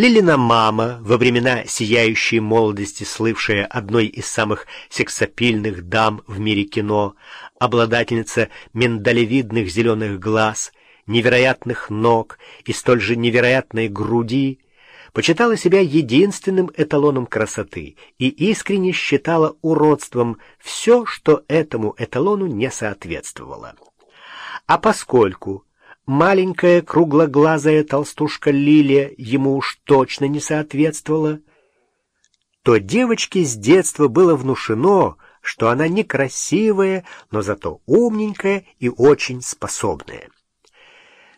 Лилина мама, во времена сияющей молодости, слывшая одной из самых сексапильных дам в мире кино, обладательница миндалевидных зеленых глаз, невероятных ног и столь же невероятной груди, почитала себя единственным эталоном красоты и искренне считала уродством все, что этому эталону не соответствовало. А поскольку маленькая круглоглазая толстушка Лилия ему уж точно не соответствовала, то девочке с детства было внушено, что она некрасивая, но зато умненькая и очень способная.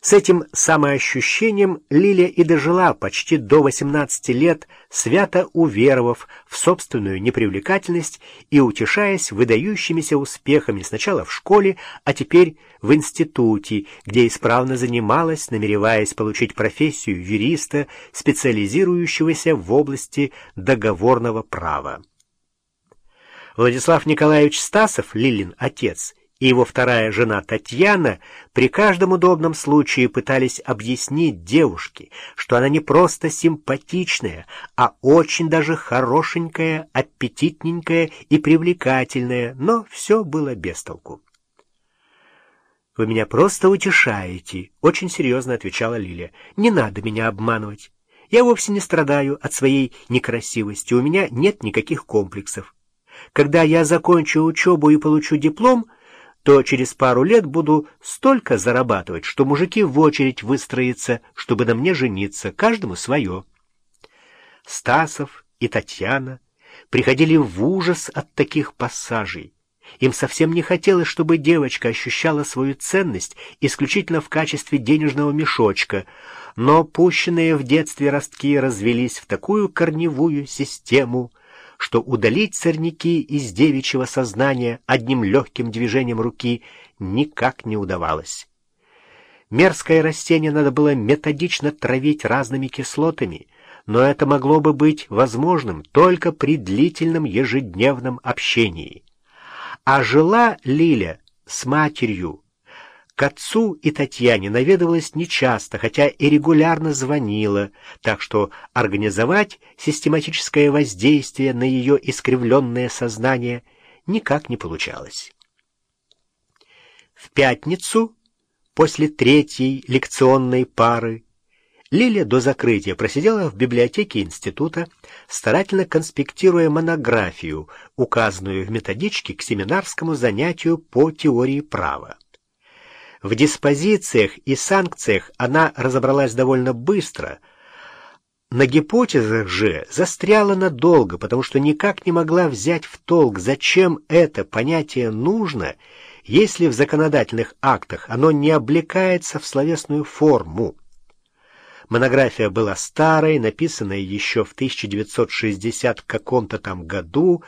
С этим самоощущением Лилия и дожила почти до 18 лет, свято уверовав в собственную непривлекательность и утешаясь выдающимися успехами сначала в школе, а теперь в институте, где исправно занималась, намереваясь получить профессию юриста, специализирующегося в области договорного права. Владислав Николаевич Стасов, Лилин отец, и его вторая жена Татьяна при каждом удобном случае пытались объяснить девушке, что она не просто симпатичная, а очень даже хорошенькая, аппетитненькая и привлекательная, но все было без толку. «Вы меня просто утешаете», — очень серьезно отвечала Лилия. «Не надо меня обманывать. Я вовсе не страдаю от своей некрасивости, у меня нет никаких комплексов. Когда я закончу учебу и получу диплом — то через пару лет буду столько зарабатывать, что мужики в очередь выстроятся, чтобы на мне жениться, каждому свое. Стасов и Татьяна приходили в ужас от таких пассажей. Им совсем не хотелось, чтобы девочка ощущала свою ценность исключительно в качестве денежного мешочка, но пущенные в детстве ростки развелись в такую корневую систему — что удалить сорняки из девичьего сознания одним легким движением руки никак не удавалось. Мерзкое растение надо было методично травить разными кислотами, но это могло бы быть возможным только при длительном ежедневном общении. А жила Лиля с матерью, к отцу и Татьяне наведывалась нечасто, хотя и регулярно звонила, так что организовать систематическое воздействие на ее искривленное сознание никак не получалось. В пятницу, после третьей лекционной пары, Лиля до закрытия просидела в библиотеке института, старательно конспектируя монографию, указанную в методичке к семинарскому занятию по теории права. В диспозициях и санкциях она разобралась довольно быстро. На гипотезах же застряла надолго, потому что никак не могла взять в толк, зачем это понятие нужно, если в законодательных актах оно не облекается в словесную форму. Монография была старой, написанная еще в 1960 каком-то там году,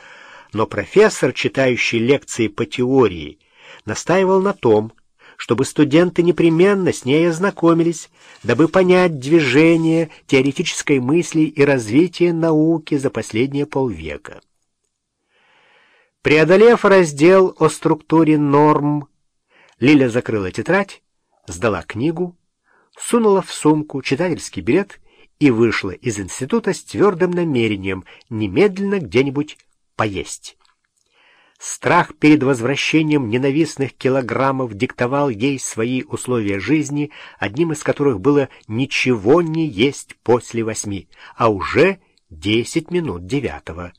но профессор, читающий лекции по теории, настаивал на том, чтобы студенты непременно с ней ознакомились, дабы понять движение теоретической мысли и развитие науки за последние полвека. Преодолев раздел о структуре норм, Лиля закрыла тетрадь, сдала книгу, сунула в сумку читательский билет и вышла из института с твердым намерением немедленно где-нибудь поесть. Страх перед возвращением ненавистных килограммов диктовал ей свои условия жизни, одним из которых было ничего не есть после восьми, а уже десять минут девятого.